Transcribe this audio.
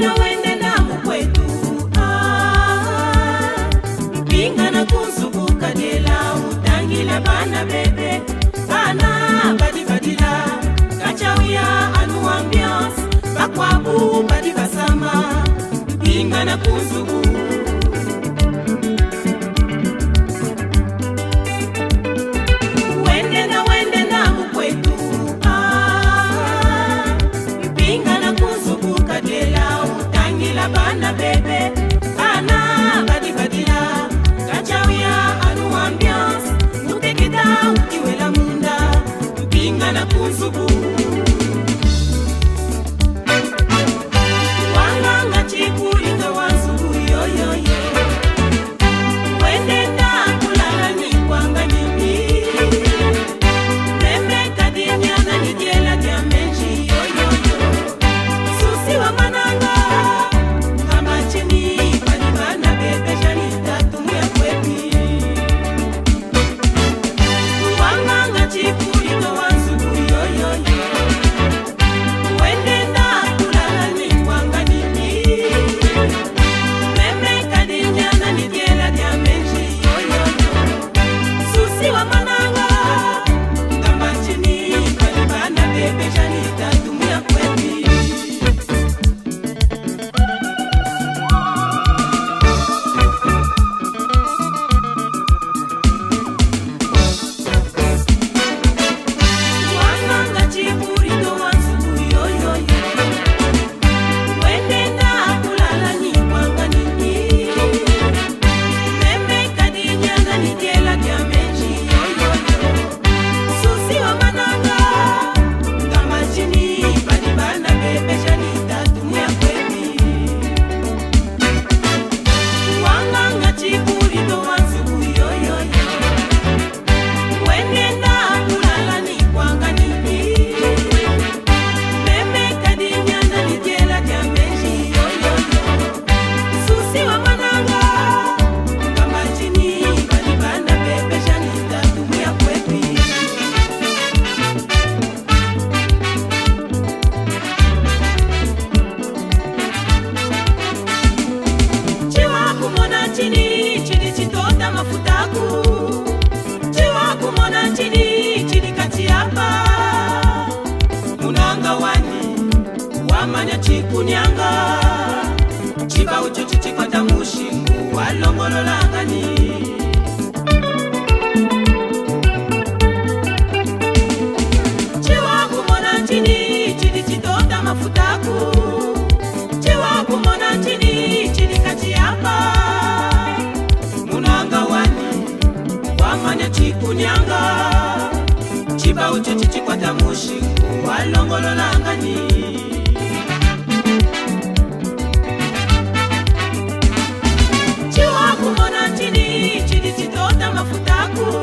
Bwana wende damu kwetu ah, bingana kuzunguka bana bebe bana badibadila kachawiya anu bakwabu badibasama mafutaku chiwa kumona chini chini kati yapa munanga wani wamanya chikunyanga chiba uchuchichikwata mushingu walongololangani wa kunyanga chiba ucho chichikwata mushi walongolola ngani chiwakumona chini chini chitota mafuta aku